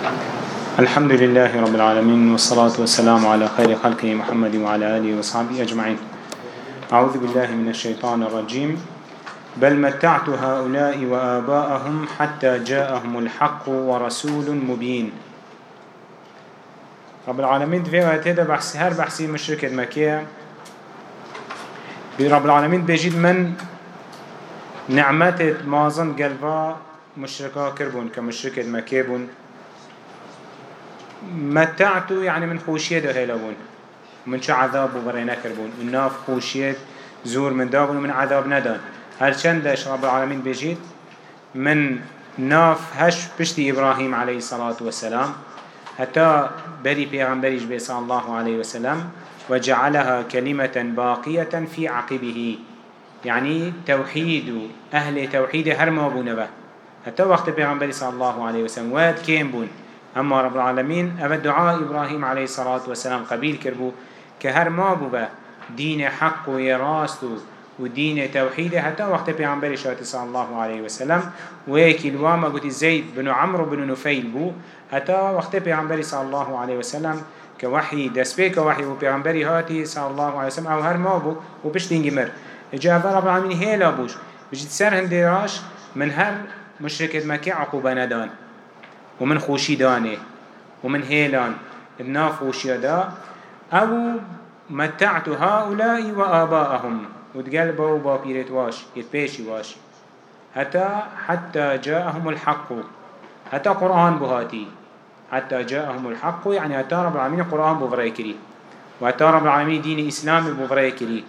الحمد لله رب العالمين والصلاة والسلام على خير خلقه محمد وعلى آله وصحبه أجمعين. أعوذ بالله من الشيطان الرجيم. بل متعت هؤلاء وآباءهم حتى جاءهم الحق ورسول مبين. رب العالمين في آياته بحث هر بحثي مشركة مكية رب العالمين بيجيد من نعمت مازن قلبا مشركا كربون كمشركة مكية بون. متعتو يعني من خوشية ده هيلون من شو عذاب وبرينا كربون الناف خوشية زور من دابون ومن عذاب ندان. هل چندش رب العالمين بيجيد من ناف هش بشتي إبراهيم عليه الصلاة والسلام. حتى بري پیغمبريش بي صلى الله عليه وسلم. وجعلها كلمة باقية في عقبه. يعني توحيد أهل توحيد هرما بونه حتى وقت پیغمبري صلى الله عليه وسلم. واد كين اما رب العالمين اما دعاء إبراهيم عليه الصلاة والسلام قبيل كربو كهر ما بو دين حق ويراست ودين توحيد حتى وقت پیغمبر شاهد صلى الله عليه وسلم ويكي الواما قلت زيد بن عمرو بن نفيل بو حتى وقت پیغمبر صلى الله عليه وسلم كوحي دسبه كوحي و پیغمبر هاتي صلى الله عليه وسلم أو هر ما بو و بش دينجي مر. اجا رب العالمين هيلا بوش بجد سر هندراش من هر مشركة مكة عقوبة ندان ومن خوشي دانه ومن هيلان الناف خوشي دا أو متعت هؤلاء وآباءهم وتقال بو بابيرت واش يتبيشي واش. حتى حتى جاءهم الحق. حتى قرآن بهاتي حتى جاءهم الحق. يعني حتى رب العالمين قرآن بفريكري وحتى رب العالمين دين إسلام بفريكري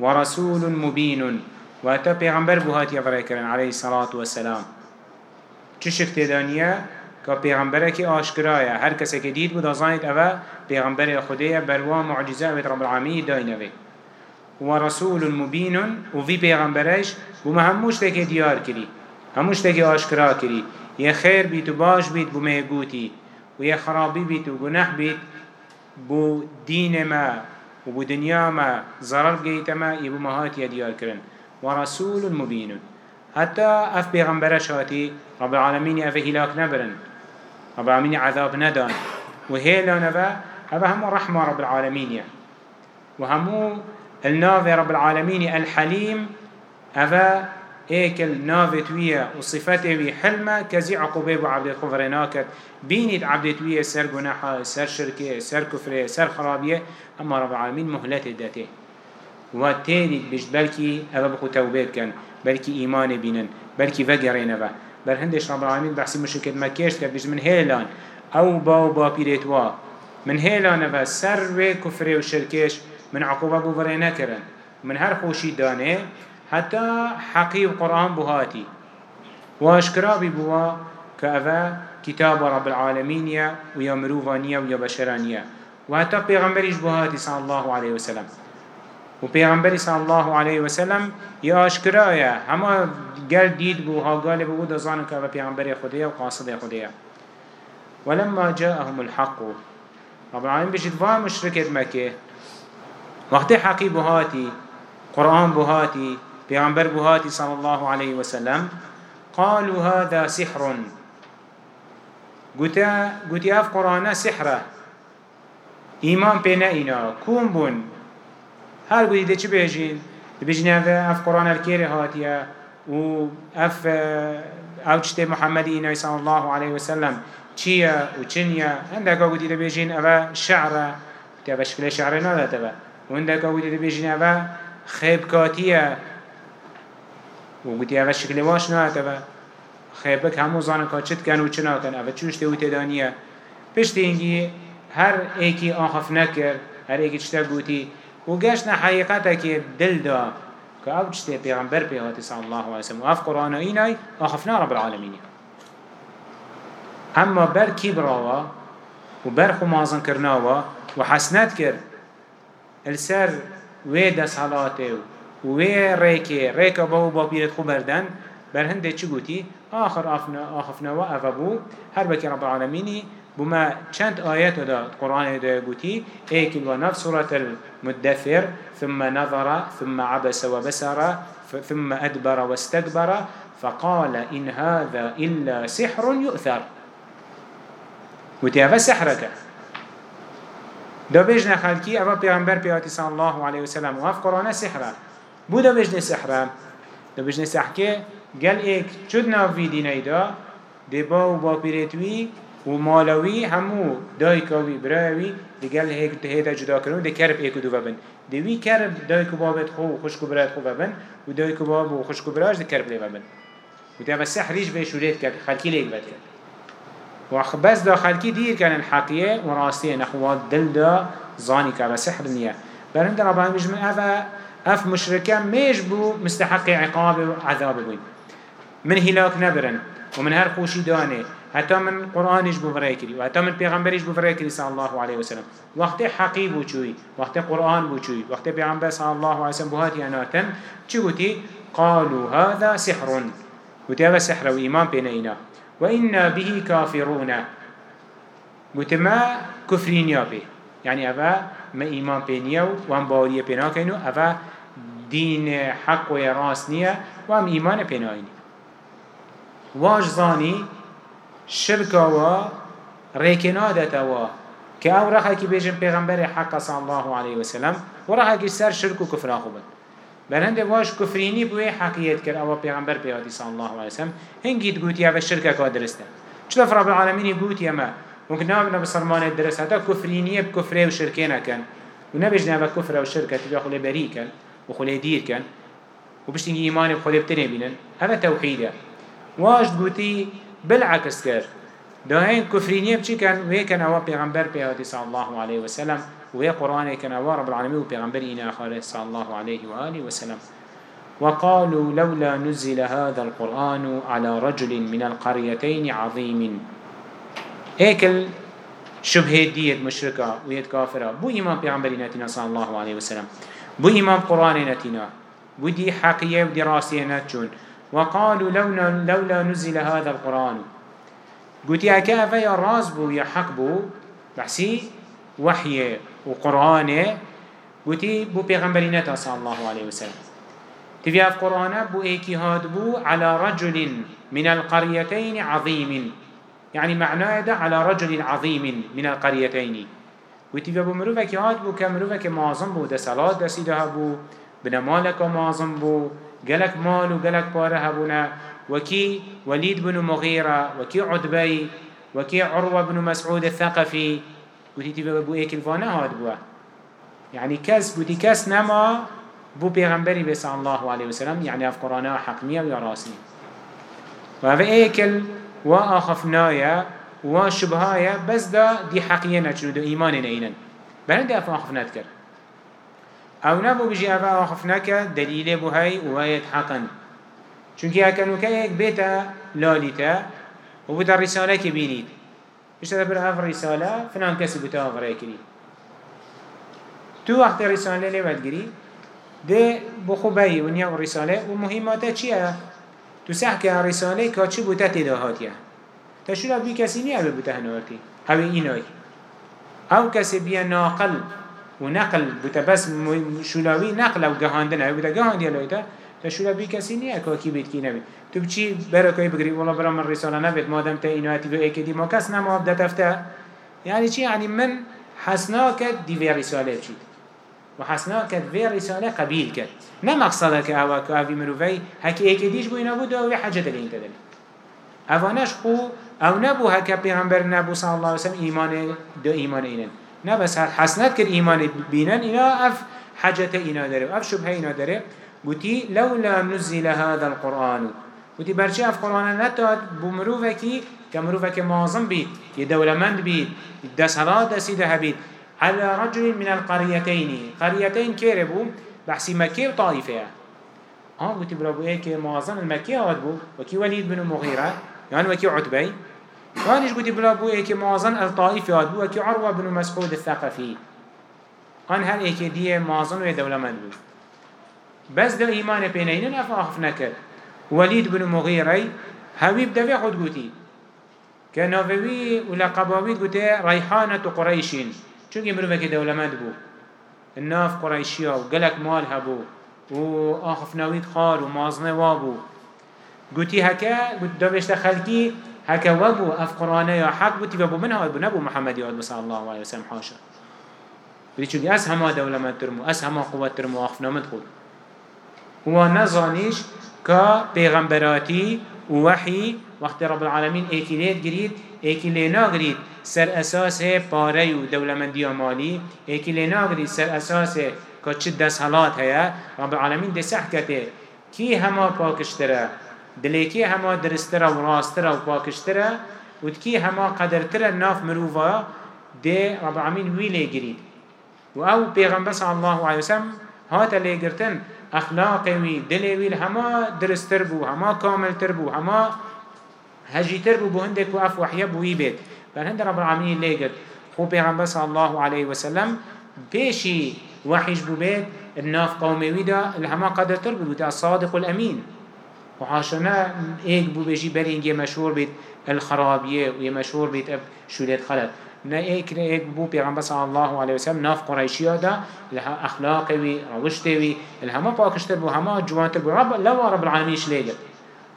ورسول مبين وحتى پیغمبر بهاتي فريكرين عليه الصلاة والسلام. چشك تدانيه که پیغمبره که آشکرایه هر کسی که دید بود آزانید اوه پیغمبر خدایه بروا معجزه اوید رب العالمین داینوه. و رسول مبین و وی پیغمبرش بو هموش تکی دیار کری هموش تکی آشکرا کری. یه خیر بیت و باش بیت بو مهگوتی و یه خرابی بیت و گناه بیت. بو دین ما و بو دنیا ما ضرر گیت ما یه بو مهاتی دیار کرن. و رسول مبین. حتی اف پیغمبرش هاتی رب العالمین اف هلاک نبرن. رب العالمين عذاب ندان. وهيلا نفا هذا هم رحمة رب العالمين وهمو النافي رب العالمين الحليم هذا هيك النافي توية وصفته وي حلمة كزي عقوبة عبد الخفر ناكت. بينت عبد توية سر جناحة سر شركة سر كفرة سر خرابية. أما رب العالمين مهلت داته وتالي بيش بلكي هذا بخو توبه كان بلكي إيمان بينن بلكي فقرين بقى بر هندش رب العالمين بحثي مشركة مكيش كد بيج من هيلان أو باو با بيريتوا من هيلان و سر و كفر و شركش من عقوبة بوفرينا كرن من هر خوشي دانه حتى حقي القرآن بهاتي واشكرا ببوا كأفا كتاب رب العالمين يا ويا مروفانية ويا بشرانية وحتى بيغمبريش بهاتي صلى الله عليه وسلم و پیغمبری صلی الله علیه و سلم یا اشکرایه همه گل دید بو ها گل بو دزان که و پیغمبری خودیا و قاصد خودیا ولما جاءهم الحق رب العالمین بجد وان مشرکت مکه وقت حقی بهاتی قرآن بهاتی پیغمبر بهاتی صلی الله علیه و سلم قالوا هذا سحر قلت قلت اف قرآن سحره ایمان پینا اینا کون بون هر گویی ده چی بیجین؟ بیجین اف قرآن الکیر هاتیه و اف أو چته محمدی اینای صلی الله علیه وسلم چیه و چنیه هندک أو گویی ده بیجین أو شعره تی أو شکل شعره نداده با و هندک أو گویی ده بیجین أو خیبکاتیه و گویی أو شکل واش نداده با خیبک همو زانه که چت کن و چنا کن أو چوش ده و تدانیه پشت اینگی هر ایکی آخف نکر هر ایکی چتا گویی و گشت حقیقتا دل دا. که أو چته پیغمبر پیغاتی صلی الله علیه وسلم. و اف قرآن اینای آخفنا رب العالمین أما بر کبراوا و بر خمازن کرناوا و حسنت کرد السر وی دست حالاته و وی ریکه ریکه باو با پیرت خو بردن بر هنده چی گوتی آخر آخفنا و افبو هر بکی رب العالمینی بما چند آيات دا قرآن دا قوتي ايكل ونف سورة المدثر ثم نظر ثم عبس وبسر ثم أدبر واستكبر فقال إن هذا إلا سحر يؤثر. أفا سحرك؟ دا بيجنا خلقي أفا پیغمبر پیاتی صلى الله عليه وسلم وف قرآن سحره بو دا بيجنا سحره دا بيجنا سحكي قال ايك چود في ديني دا؟ دي با و با پیرتوی و مالوی همو دایکاوی برایوی دیگل هیک هیتا جدا کرن دی کرب ایکو دو ببن. دی وی کرب دایکو بابت خو خوشکو برایت خو ببن و دایکو باب و خوشکو برایش دی کرب لی ببن. و دی بس سحریش به شورید کرد خلکی لیک بد کرد. و بس دا خلکی دیر کنن حقیه و راستیه نخواد دل دا زانی که بس سحر نیه. برند رب العالمین جمع اف اف مشرکه میش بو مستحق عقاب و عذاب بوین. من هلاك نبرن ومن هر خوشي دانه. حتى من قرآنش بفرای کری و حتی من پیغمبرش بفرای کری صلی الله علیه وسلم. وقت حقی بو چوی وقت قرآن بو چوی وقت پیغمبر صلی الله علیه وسلم بهاتی اناتن گوتی؟ قالوا هذا سحر. گوتی هذا سحر و ایمان پینا اینا. و اینا به کافرون. گوتی ما کفرین یا بی يعني أفا ما إيمان بينيا وهم باورية بينا كينو أفا دين حق ويراس نيا وهم إيمان بينايني واش زاني شركا و ريكنا دتا و که أو رخه کی بیجن پیغمبر حق صلی الله علیه وسلم و رخه کی سر شرک و کفر آخو بد برهنده واش کفرینی بوی حقیت کر أو پیغمبر پیادی صلی الله علیه وسلم هنگید گوتی أو شرکه که درسته چطور رب العالمینی گوتی اما ممكن نعمل بسرمان الدرس هذا كفرينية بكفره وشركينا كان ونبجنا بكفره وشركة تبقى خلي بريء كان وخلي دير كان وبشتنجي إيمان بخلي بتني بينن هذا توحيده واش قوتي بالعكس كر دهين كفرينية بچي كان وهي كان أوا پیغمبر پیغمبر صلى الله عليه وسلم وهي قرآن كان أوا رب العالمين وبيغمبر إنا خالد صلى الله عليه وآله وسلم وقالوا لولا نزل هذا القرآن على رجل من القريتين عظيم هيك شبهة ديت مشركة ويت كافرة بو إمام پیغمبر نتنا صلى الله عليه وسلم بو إمام قرآن نتنا بو دي حقية ودي راسية نتشون وقالوا لولا, لولا نزل هذا القرآن. قلت يا كافة يا راز بو يا حق بو بحسي وحي وقرآن. قلت بو پیغمبرينتا صلى الله عليه وسلم. تفي في قرآن بو ايكي هاد بو على رجل من القريتين عظيم يعني معناه ده على رجل عظيم من القريتين قلت في ابو مروفك هاد بو كمروفك معظم بو ده صلاة ده سيده بو بنمالك معظم بو. جلك مال وجلك باره هبونا وكي وليد بن مغيرة وكي عدبي وكي عروة بن مسعود الثقفي. وتي بو ايك الفانا هاد بوا. يعني كس بودي كس نما بو پیغمبري بس الله عليه وسلم. يعني اف قرآن حقمية ويا راسي. وهذا ايكل واخفنايا وشبهايا بس دا دي حقية نجنو إيماننا إينن. بلن دي اف آخفنات كر. أو نبو بجي آخف نكا دليل بو هاي ووايت حقا چونكي هكا نوكا يك بيتا لاليتا وبتا رسالة كبينيت مش تدبر اف رسالة فنان كسي بتا اغرى كري تو وقت رسالة لي بدگري ده بخو بي ونيا الرسالة ومهماتا چيا تو سحكي رسالة كا چي بتا تداهاتيا تشولا بي كسي نيا بتا هنواتي هاوي ايناي أو كسي بيا ناقل. ونقل بوتا بس شولاوي نقل أو جهاندن أو بوتا جهاند يلويتا تشولا بي كسي نيا كاكي بيت كي نبي تو بچي بركاي بگري والله برا من رسالة نبيت مادم تا هاتي بو ايكي دي ما كس نما ابدا تفتا يعني چي يعني من حسناك دي في رسالة بچيت وحسناك في رسالة قبيل كت ما مقصدك أو كافي مروفي هكي ايكي ديش بو إنو بو دو حاجة لين تدل اواناش خو أو نبو هكا پیغمبر نبو صلى الله عليه وسلم ايمان دو ايمان اينن نه بس حسنات كر إيمان بينن إنا أف حاجة إنا داره وأف شبه إنا داره. قلتي لولا نزل هذا القرآن. قلتي برشي أف قرآن نتاد بمروفكي كمروفك معظم بيت يدولمند بيت دسالات دسيده بيت على رجل من القريتين قريتين كيربو بحسي مكي وطائفة آه قلتي برابو إيه كي معظم المكي هاد بو. وكي وليد بن مغيرة يعني وكي عتبي وانش قلت بلا بو ايكي موازن الطائف ياد بو ايكي عروة بن مسعود الثقفي آن هل ايكي دي موازن وي دولة من بو بس دو ايمان بينين افا آخف نكر وليد بن مغيري هويب دفع خود قلتي كنافوي ولقباوي قلتي ريحانة قريشين چونكي مروفك دولة من بو الناف قريشيا وقلك مال هبو وآخف نويد خال ومازنه وابو قلتي هكا قلت دو بيشت خلقي هكا وابو اف قرآن يا حق بو بو منها ابو نبو محمد ياد صلى الله عليه وسلم حاشا. بدي چونك اس هما دولة من ترمو اس هما قوة ترمو اخفنا من تقول هو نزانيش كا پیغمبراتي ووحي وقت رب العالمين ايكيليت قريد ايكيلينا قريد سر أساس پاره و دولة من ديا مالي ايكيلينا قريد سر أساس كا چه دس حالات هيا رب العالمين دي سحكته كي هما پاكشتره دليكي هما درستره و راستره و پاكشتره و تكي هما قدرتره ناف مروفا دي رب العالمين ويلي قريد و أو پیغمبر صلى الله عليه وسلم هاتا ليقرتن اخلاقي وي دلي وي هما درستر بو هما كامل تر بو هما هجي تر بو هندك وعف وحيا بوي بيت فهند رب العالمين ليقت خو پیغمبر صلى الله عليه وسلم بيشي وحيش بو بيت الناف قومي ويدا الهما قدر تر بو الصادق الأمين وحاشنا ايك بو بيجي برينجي مشهور بيت الخرابية ويا مشهور بيت اب شوليت خلط نه ایک نه ایک بو پیغمبر صلی الله علیه و سلم ناف قریشی دا لها روشتی وی الهما پاکشتر بو هما جوانتر بو. رب لو رب العالمین شلیگر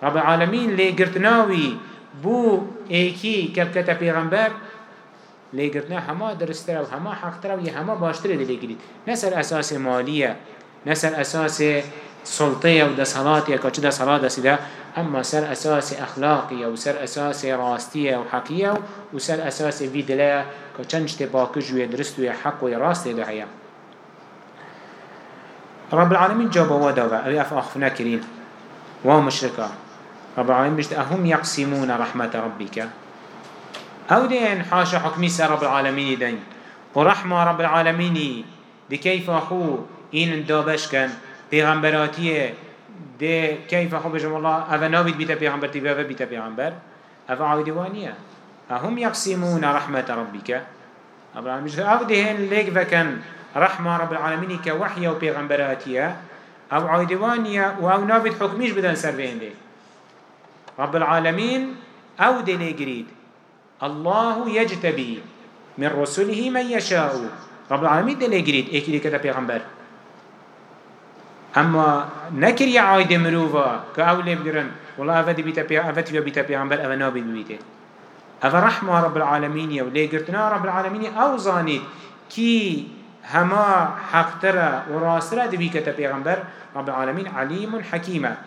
رب العالمین لگرتناوی بو ایکی کبکت پیغمبر لگرتنا هما درستر و هما حقتر هما باشتر لگرید نسر أساس مالیه نسر أساس سلطه و دسالاتيه كاچه دسالات دسيده أما سر أساس اخلاقيه و سر أساس راستية و حقية و سر أساس فيدلا كاچنج تباكج و درست و حق و راست ده هيا. رب العالمين جاب وادا و اوي اف أخفنا كرين و مشركا رب العالمين بجد أهم يقسمون رحمة ربك. أو دين حاشا حكمي سر رب العالمين دين. ورحمة رب العالمين دي. كيف أخو؟ این دابش کن پیغمبراتیه ده كيف خو بجم الله؟ أفا نابد بيتا پیغمبر تبا أفا بيتا پیغمبر. أفا عاودوانية أهم يقسمون رحمة ربك رب العالمين أو دهن ليك فكن رحمة رب العالمين كوحية وبيغمبراتية أو عاودوانية وأو نابد حكميش بدن سر دي رب العالمين أو دي ليقريد الله يجتبي من رسله من يشاء رب العالمين دي ليقريد ايكي دي كده پیغمبر. اما نكري عايد مروفا كأولي بدرن والله أفدي بيتا بيا أفدي بيتا بيغمبر أفا نابي بيته أفا رحمة رب العالمين ولي قرتنا رب العالمين أو زانيت كي هما حقترا وراسرا دبي كتا بيغمبر رب العالمين عليم حكيمة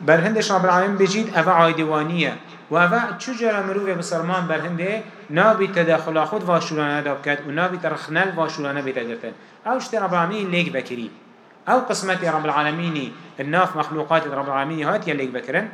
برهندش رب العالمين بجيد أفا عايدوانية وأفا تشجر مروفة بسرمان برهنده نابي تداخل خود واشولانه دابكت ونابي ترخنال واشولانه بيتدرتن أو اشتر رب العالمين ليك بكري أو قسمت رب العالمين الناف مخلوقات رب العالمين هات يليك بكرن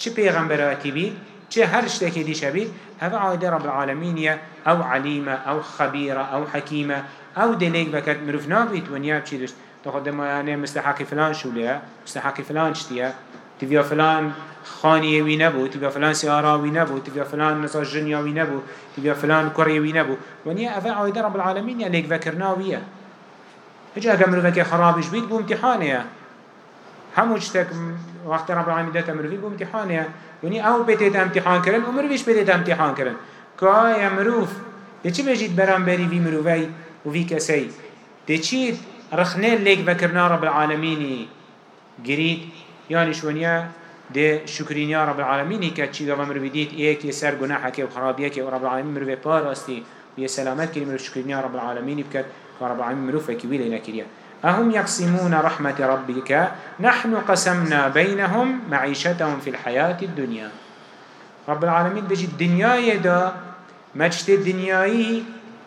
چه پیغمبراتی بید چه هر شتکی دیشه بید هذا عايده رب العالمين أو عليمة أو خبيرة أو حكيمة أو دليك بكت مروف نابيت ونيا بچي دشت. تاخد ما يعني مستحقي فلان شو ليه مستحقي فلان شتيه تبيا فلان خانية وي نبو تبيا فلان سيارة وي نبو تبيا فلان نصاص جنيا وي نبو تبيا فلان كوريا وي نبو ونيا أفا عايده رب العالمين يليك بكرنا ويا هجا اگه مروفه خرابش بید بو امتحانه همو چتک وقت رب العالمین دات مروفی بو امتحانه ونی أو بتیت امتحان کرن و مروفیش بتیت امتحان کرن که آیا مروف ده چی بجید برام بری وی مروفی و وی کسی ده چی رخنه لیک بکرنا رب العالمینی گرید یعنی شونیا ده شکرینیا رب العالمینی که چی دوا مروفی دید ایک سر گناحه که و خرابیه که رب العالمین مروفی پاراستی و یه سلامت که مروف رب العالمینی بکد فرب العالمين مروفة كبيرة نكريا أهم يقسمون رحمة ربك؟ نحن قسمنا بينهم معيشتهم في الحياة الدنيا. رب العالمين بيجي الدنيا يدا مجت الدنياي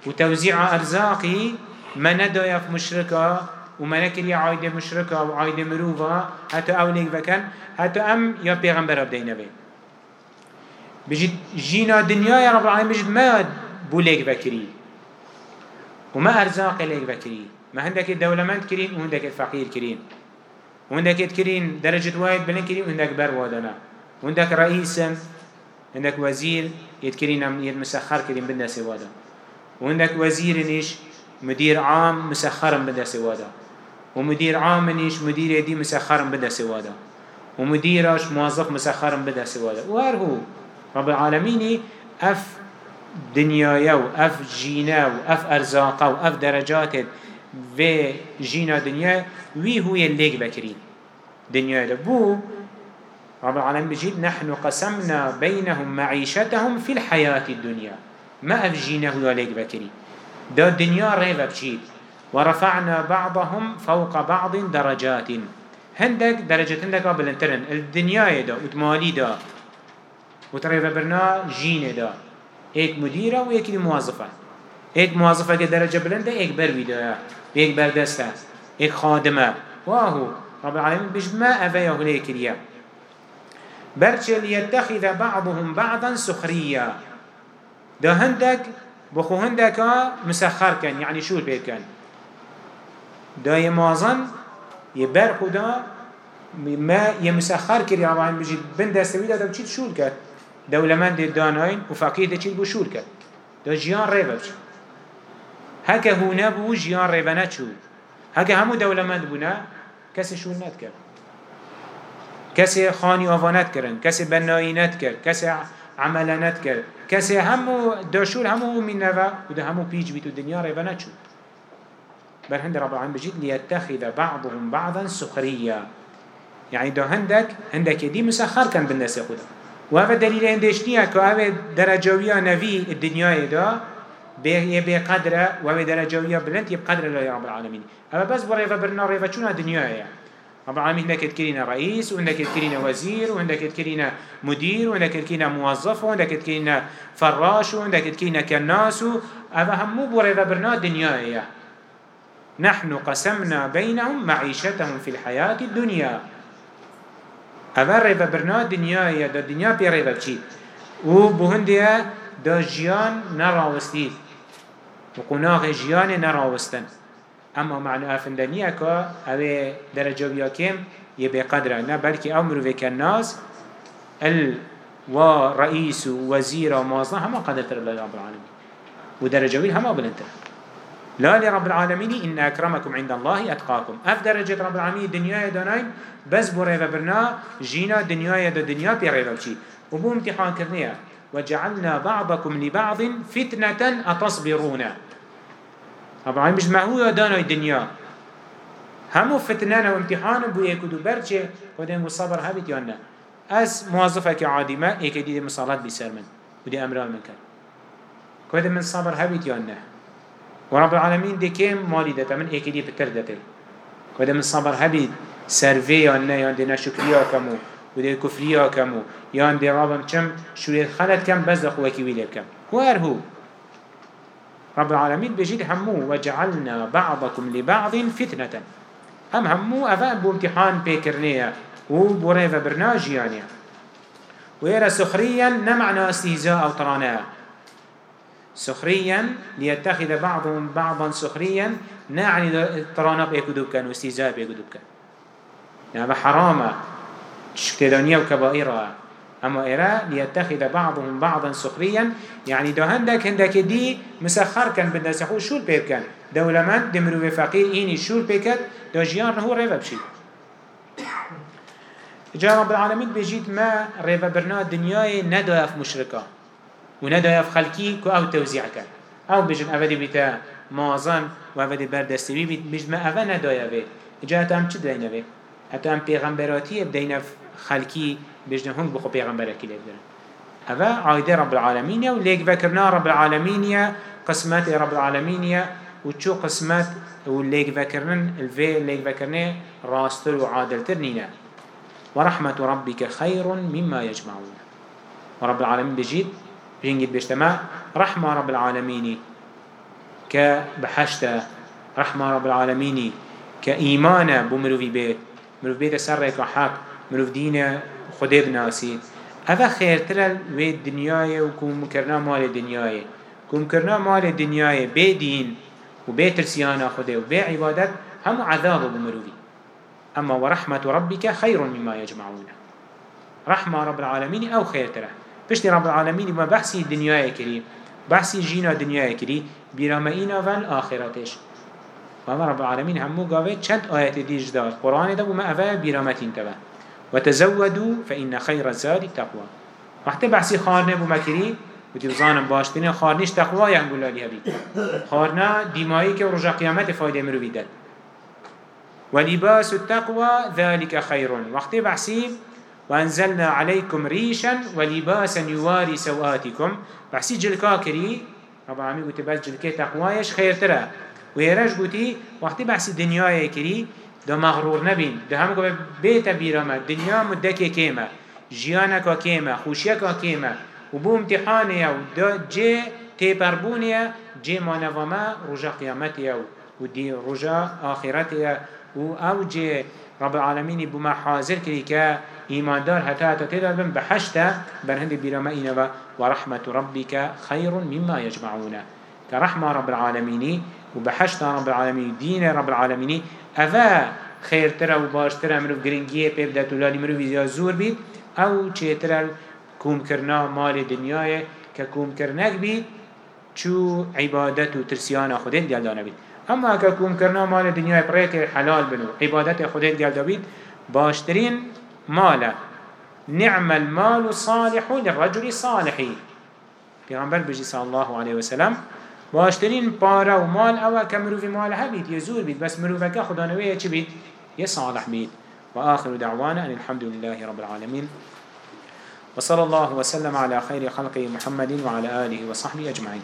وتوزيع أرزاقي ما ندايا في مشركة وما نكري عايدة مشركة وعايدة مروفة حتى أوليك بكن حتى أم يا بيغمبر بدينا بي بيجي جينا دنيا يا رب العالمين بيجي ما بوليك بكري. وما أرزاق ليك بكري ما عندك الدولمند كرين وعندك الفقير كرين. وعندك كرين درجة واحد بلن كرين وعندك بر وادنا. وعندك رئيسا عندك وزير يتكرين يد مسخر كرين بدنا سوادا وعندك وزير نيش مدير عام مسخر بدنا سوادا ومدير عام نيش مدير يدي مسخر بدنا سوادا ومديرش موظف مسخر بدنا سوادا وهر هو؟ رب العالمين أف دنيايا و اف جينا و اف ارزاقا و اف درجات و جينا دنيا وي هو يليك بكرين دنيا ده بو. رب العالمين بجيد نحن قسمنا بينهم معيشتهم في الحياة الدنيا ما أفجينه ياليك بكري دا الدنيا ريفا بجيد ورفعنا بعضهم فوق بعض درجات. هندك درجة هندك بلنترن الدنيا دا وتمالي دا. وتريفا برنا جين دا. ايك مديرة ويك موظفة. ايك موظفة درجة بلنده ايك بروي دا ايك بردسته ايك خادمة. واهو. رب العالمين بجد ما أفايا هليك اليوم برچل يتخذ بعضهم بعضا سخريا ده هندك بخو هندك مسخر كان يعني شو البيت كان ده يمازن يبر خدا ما يمسخر كري رب العالمين بجي بن دستوي ده بچيت شول كات دولمند داناين وفقيه ده چيت بشول كات ده جيان ريبا بچ هكا هنا بو جيان ريبا نتشول هكا همو دولمند بنا كسي شول نت كات کسی خانی آوانت کرن کسی بنایی نت کرد کسی عمل نت کرد کسی همو داشول همو من نوا و ده همو پیج بیتو دنیا ریوه نچو بل هند رب العالمين بجيت ليتخذ بعضهم بعضا سخريا يعني ده هندك هندك دي مسخر كان بالناس يخودا وهذا دليل هندش نيا كهذا درجوية نبي الدنيا ده به بقدره وهذا درجوية بلند يبقدر الله يا رب العالمين أما بس بريفا برنا ريفا شونا الدنيا يعني رب العالمين هندك تكرينا رئيس وهندك تكرينا وزير وهندك تكرينا مدير وهندك تكرينا موظف وهندك تكرينا فراش وهندك تكرينا كناس هذا همو بوريضا برنا دنيا نحن قسمنا بينهم معيشتهم في الحياة الدنيا هذا ريضا برنا دنيا دا دنيا بي ريضا بشي و بهندية دا جيان نراوستيد وقناغ جيان نراوستن اما معنى افندنیه که اوه درجه بیا کم یه به قدره نه بلکه أو مروفه که الناس ال و رئیس و وزیر و مازنه همه قدر تر رب العالمين ودرجه بيل همه بلنتر لا لرب العالمين إن أكرمكم عند الله أتقاكم. أف درجة رب العالمين دنيا داناين بس بريفا برنا جينا دنيا دا دنيا بيريفا بشي وبو امتحان كرنيا وجعلنا بعضكم لبعض فتنة أتصبرون. طبعا مش معهو دانا الدنيا همو فتنانا وامتحان بو يكدو برچه ودين الصبر هبت يانا أس موظفك عادي ما دي مصالات بسر من ودي أمرال من كان. كده من صبر هبت يانا ورب العالمين دي كيم مالي دتا من ايك دي بتر دتا كده من صبر هبت سرفي يانا يان دينا شكريا كمو ودي كفريا كمو يان دي رابم چم شوية خلت كم بس دخوكي ويلي كم هو هو. رب العالمين بجد همو وجعلنا بعضكم لبعض فتنة. هم همو أفا بامتحان بيكرنية وبريفة برناج يعني ويرى سخريا نمعنا استهزاء أو طرانا سخريا ليتخذ بعضهم بعضا سخريا. نعني طرانا بيكدوب كان واستهزاء بيكدوب كان. يعني حرامة. شكتدانية وكبائرة أما إرا ليتخذ بعضهم بعضا سخريا. يعني دو هندك هندك دي مسخر كان بدنا سخو شو البير كان. دولمند دمرو فقير إني شو البيكت دو جيان هو ريفا بشي. جاء رب العالمين بيجيت ما ريفا برنا الدنيا ندايا في مشركة. وندايا في خلقي كو أو توزيع كان. أو بيجن أفدي بيتا مازن وأفدي بردستوي بيت. بيجن ما أفا ندايا بيت جاء تام چه دينا بيت حتى أم پیغمبراتي بدينا في خلقي بجنه هنگ بخو پیغمبر کی لیک درن اوه عایده رب العالمین و لیک وکرنا رب العالمین قسمت رب العالمین و چو قسمت و لیک وکرن الفي لیک وکرنه راستر و عادلتر نینا ورحمة ربك خير مما يجمعون. ورب العالمين بجيد بجنجد بيجتمع. رحمة رب العالمين كبحشتة رحمة رب العالمين كإيمان بمروفي بيت مروف بيت سرك حق مروف دين خده بناسید اوه خیرتر وی دنیای و کم کرنا مال دنیای کم کرنا مال دنیای بی دین و بی ترسیانا خده و بی عبادت هم عذاب بمروی أما ورحمة ربك خير مما يجمعون. رحمة رب العالمين أو خيرتره بشتي رب العالمين ما بحثي الدنيا كريم بحثي جينا دنيا كريم برامئينا والآخرتش وما رب العالمين همو قاوه چند آيات ديج دار قرآن ده وما أفا برامتين تبا وتزودوا فإن خير الزاد التقوى وقت بحثي خارنه بمكري وتبزانم باشتنه خارنش تقوى ينقول لها بي خارنا ديمائي كو رجا قيامت فايدة مروي داد ولباس التقوى ذلك خير وقت بحثي وأنزلنا عليكم ريشا ولباسا يواري سوآتكم. بحسي جلكا كري رب العالمين قلت بس جلكي تقوايش خير ترى. ويراج قلتي وقت بحسي دنيا كري ده مغرور نبين. ده هم قبل بيت بيرما دنيا مدكي كيما. جيانك كيما. خوشيك كيما. وبو امتحانيا. وده جي تيبربونيا. جي ما نظما رجا قيامتيا. ودي رجا آخرتيا. و أو جي رب العالمين بما حاضر كري إيمان دار هتا هتا بن بحشتا برهند بيرما إنوا ورحمة ربك خير مما يجمعون. كرحمة رب العالمين وبحشتا رب العالمين دين رب العالمين. أفا خير ترى وباش ترى منو گرنگيه بيبدا تولالي منو ويزيا زور بيت أو چه ترى كوم كرنا مال دنياي ككوم كرناك بيت چو عبادت و ترسيانا خودين ديال دانا بيت اما اگه کوم کرنا مال دنیای پریک حلال بنو عبادت خودت گل دابید باشترین مال نعم المال صالح للرجل صالحی پیغمبر بجی صلی الله علیه وسلم باشترین پارا و مال أو که مروف مال هبید یزور بید. بس مروف که خدا نویه چی بید؟ یه صالح بید. وآخر دعوانا أن الحمد لله رب العالمين وصلى الله وسلم على خير خلقه محمد وعلى آله وصحبه أجمعين